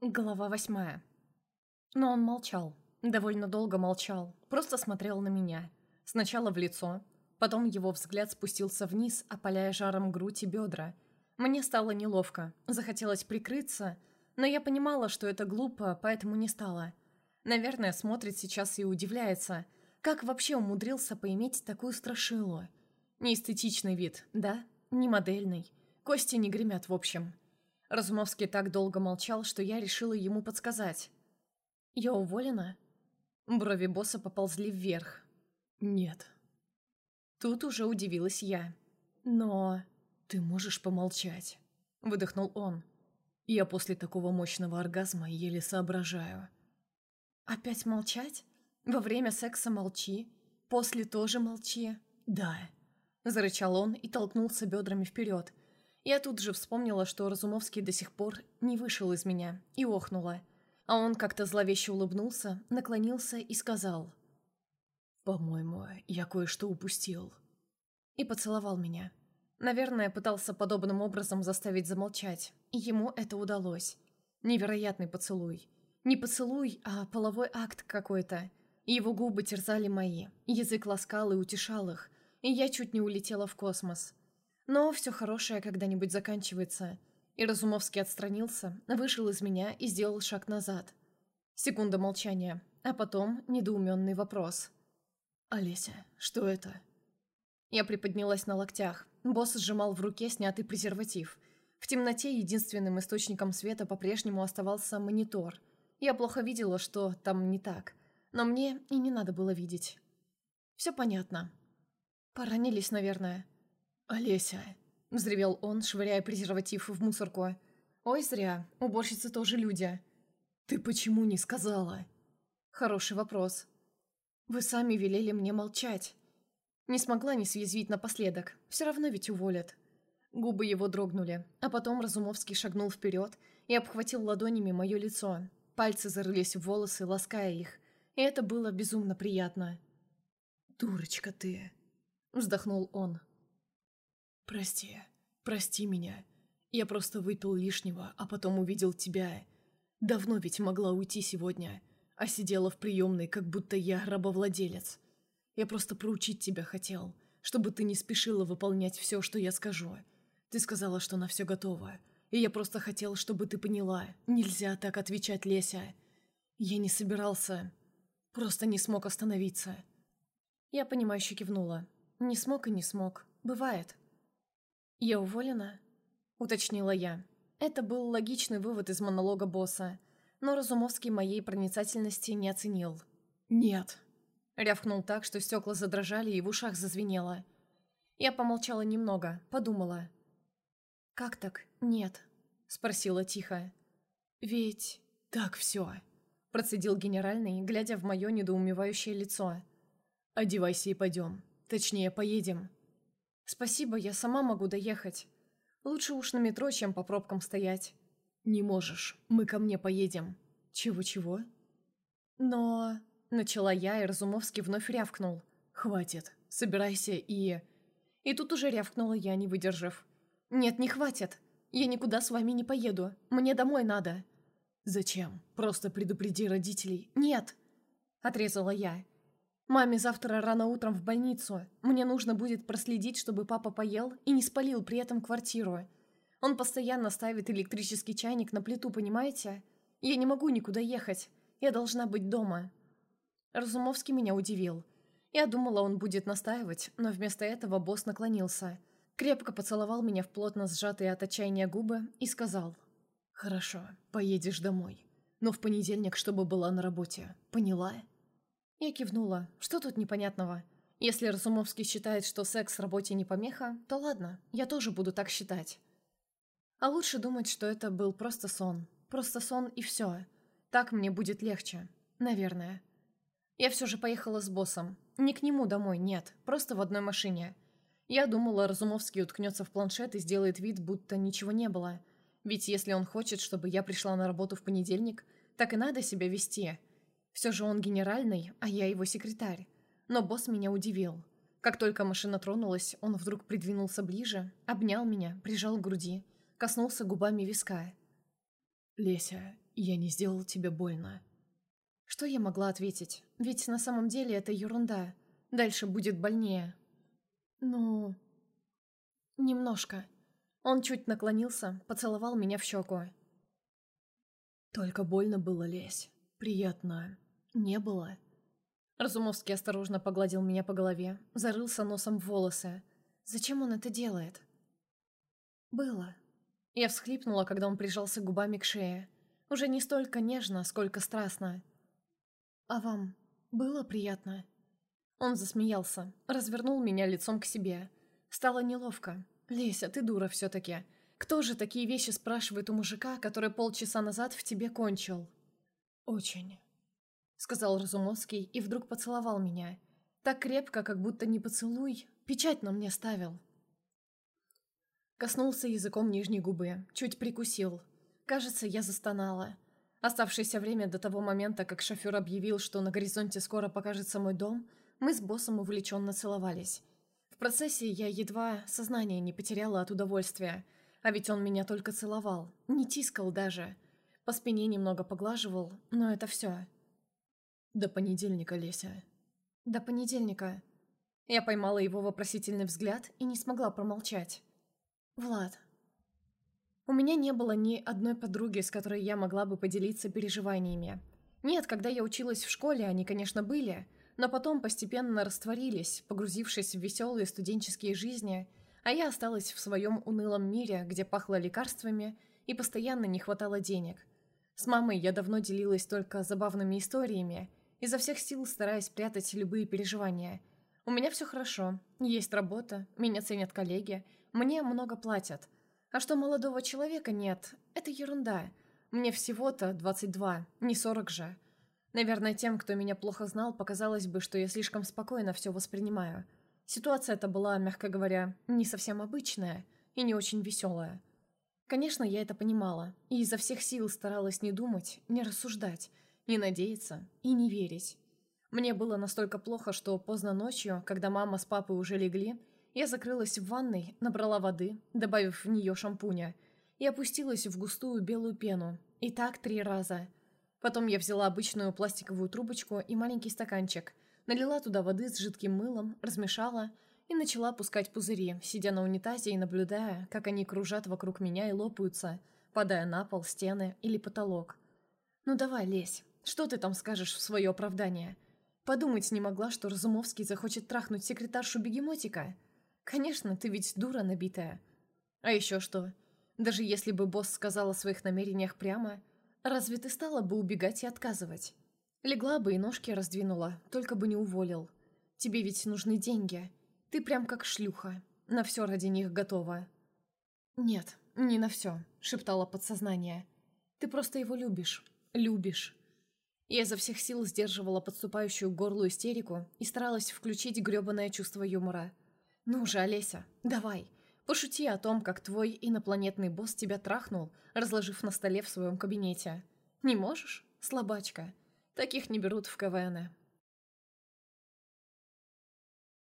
Глава восьмая. Но он молчал. Довольно долго молчал. Просто смотрел на меня. Сначала в лицо. Потом его взгляд спустился вниз, опаляя жаром грудь и бедра. Мне стало неловко. Захотелось прикрыться. Но я понимала, что это глупо, поэтому не стала. Наверное, смотрит сейчас и удивляется. Как вообще умудрился поиметь такую страшилу? Неэстетичный вид, да? Не модельный. Кости не гремят, в общем. Разумовский так долго молчал, что я решила ему подсказать. «Я уволена?» Брови босса поползли вверх. «Нет». Тут уже удивилась я. «Но ты можешь помолчать», — выдохнул он. «Я после такого мощного оргазма еле соображаю». «Опять молчать? Во время секса молчи, после тоже молчи?» «Да», — зарычал он и толкнулся бедрами вперед, я тут же вспомнила, что Разумовский до сих пор не вышел из меня, и охнула. А он как-то зловеще улыбнулся, наклонился и сказал. «По-моему, я кое-что упустил». И поцеловал меня. Наверное, пытался подобным образом заставить замолчать, и ему это удалось. Невероятный поцелуй. Не поцелуй, а половой акт какой-то. Его губы терзали мои, язык ласкал и утешал их, и я чуть не улетела в космос. Но все хорошее когда-нибудь заканчивается. И Разумовский отстранился, вышел из меня и сделал шаг назад. Секунда молчания, а потом недоуменный вопрос. «Олеся, что это?» Я приподнялась на локтях. Босс сжимал в руке снятый презерватив. В темноте единственным источником света по-прежнему оставался монитор. Я плохо видела, что там не так. Но мне и не надо было видеть. Все понятно. Поранились, наверное. «Олеся!» – взревел он, швыряя презерватив в мусорку. «Ой, зря. Уборщицы тоже люди». «Ты почему не сказала?» «Хороший вопрос. Вы сами велели мне молчать». Не смогла не съязвить напоследок. Все равно ведь уволят. Губы его дрогнули, а потом Разумовский шагнул вперед и обхватил ладонями мое лицо. Пальцы зарылись в волосы, лаская их. И это было безумно приятно. «Дурочка ты!» – вздохнул он. «Прости, прости меня. Я просто выпил лишнего, а потом увидел тебя. Давно ведь могла уйти сегодня, а сидела в приемной, как будто я рабовладелец. Я просто проучить тебя хотел, чтобы ты не спешила выполнять все, что я скажу. Ты сказала, что на все готово, и я просто хотел, чтобы ты поняла. Нельзя так отвечать, Леся. Я не собирался, просто не смог остановиться». Я понимающе кивнула. Не смог и не смог. Бывает. «Я уволена?» – уточнила я. Это был логичный вывод из монолога босса, но Разумовский моей проницательности не оценил. «Нет», – рявкнул так, что стекла задрожали и в ушах зазвенело. Я помолчала немного, подумала. «Как так? Нет», – спросила тихо. «Ведь так все», – процедил генеральный, глядя в мое недоумевающее лицо. «Одевайся и пойдем. Точнее, поедем». «Спасибо, я сама могу доехать. Лучше уж на метро, чем по пробкам стоять». «Не можешь. Мы ко мне поедем». «Чего-чего?» «Но...» — начала я, и Разумовский вновь рявкнул. «Хватит. Собирайся и...» И тут уже рявкнула я, не выдержав. «Нет, не хватит. Я никуда с вами не поеду. Мне домой надо». «Зачем? Просто предупреди родителей». «Нет!» — отрезала я. Маме завтра рано утром в больницу. Мне нужно будет проследить, чтобы папа поел и не спалил при этом квартиру. Он постоянно ставит электрический чайник на плиту, понимаете? Я не могу никуда ехать. Я должна быть дома. Разумовский меня удивил. Я думала, он будет настаивать, но вместо этого босс наклонился. Крепко поцеловал меня в плотно сжатые от отчаяния губы и сказал. «Хорошо, поедешь домой. Но в понедельник, чтобы была на работе. Поняла?» Я кивнула. Что тут непонятного? Если Разумовский считает, что секс в работе не помеха, то ладно, я тоже буду так считать. А лучше думать, что это был просто сон. Просто сон и все. Так мне будет легче. Наверное. Я все же поехала с боссом. Не к нему домой, нет. Просто в одной машине. Я думала, Разумовский уткнется в планшет и сделает вид, будто ничего не было. Ведь если он хочет, чтобы я пришла на работу в понедельник, так и надо себя вести. Все же он генеральный, а я его секретарь. Но босс меня удивил. Как только машина тронулась, он вдруг придвинулся ближе, обнял меня, прижал к груди, коснулся губами виска. «Леся, я не сделал тебе больно». Что я могла ответить? Ведь на самом деле это ерунда. Дальше будет больнее. Ну... Немножко. Он чуть наклонился, поцеловал меня в щеку. Только больно было, Лесь. Приятно. Не было. Разумовский осторожно погладил меня по голове, зарылся носом в волосы. Зачем он это делает? Было. Я всхлипнула, когда он прижался губами к шее. Уже не столько нежно, сколько страстно. «А вам было приятно?» Он засмеялся, развернул меня лицом к себе. Стало неловко. «Леся, ты дура все-таки. Кто же такие вещи спрашивает у мужика, который полчаса назад в тебе кончил?» «Очень», — сказал Разумовский и вдруг поцеловал меня. Так крепко, как будто не поцелуй, печать на мне ставил. Коснулся языком нижней губы, чуть прикусил. Кажется, я застонала. Оставшееся время до того момента, как шофер объявил, что на горизонте скоро покажется мой дом, мы с боссом увлеченно целовались. В процессе я едва сознание не потеряла от удовольствия, а ведь он меня только целовал, не тискал даже. По спине немного поглаживал, но это все. «До понедельника, Леся». «До понедельника». Я поймала его вопросительный взгляд и не смогла промолчать. «Влад, у меня не было ни одной подруги, с которой я могла бы поделиться переживаниями. Нет, когда я училась в школе, они, конечно, были, но потом постепенно растворились, погрузившись в веселые студенческие жизни, а я осталась в своем унылом мире, где пахло лекарствами и постоянно не хватало денег. С мамой я давно делилась только забавными историями, изо всех сил стараясь прятать любые переживания. У меня все хорошо, есть работа, меня ценят коллеги, мне много платят – а что молодого человека нет, это ерунда. Мне всего-то 22, не 40 же. Наверное, тем, кто меня плохо знал, показалось бы, что я слишком спокойно все воспринимаю. Ситуация эта была, мягко говоря, не совсем обычная и не очень веселая. Конечно, я это понимала, и изо всех сил старалась не думать, не рассуждать, не надеяться и не верить. Мне было настолько плохо, что поздно ночью, когда мама с папой уже легли, я закрылась в ванной, набрала воды, добавив в нее шампуня, и опустилась в густую белую пену. И так три раза. Потом я взяла обычную пластиковую трубочку и маленький стаканчик, налила туда воды с жидким мылом, размешала и начала пускать пузыри, сидя на унитазе и наблюдая, как они кружат вокруг меня и лопаются, падая на пол, стены или потолок. «Ну давай, лезь. Что ты там скажешь в свое оправдание?» Подумать не могла, что Разумовский захочет трахнуть секретаршу бегемотика. Конечно, ты ведь дура набитая. А еще что? Даже если бы босс сказал о своих намерениях прямо, разве ты стала бы убегать и отказывать? Легла бы и ножки раздвинула, только бы не уволил. Тебе ведь нужны деньги. Ты прям как шлюха. На все ради них готова. Нет, не на все, шептала подсознание. Ты просто его любишь. Любишь. Я изо всех сил сдерживала подступающую горлу истерику и старалась включить грёбаное чувство юмора – «Ну же, Олеся, давай, пошути о том, как твой инопланетный босс тебя трахнул, разложив на столе в своем кабинете. Не можешь? Слабачка. Таких не берут в КВН.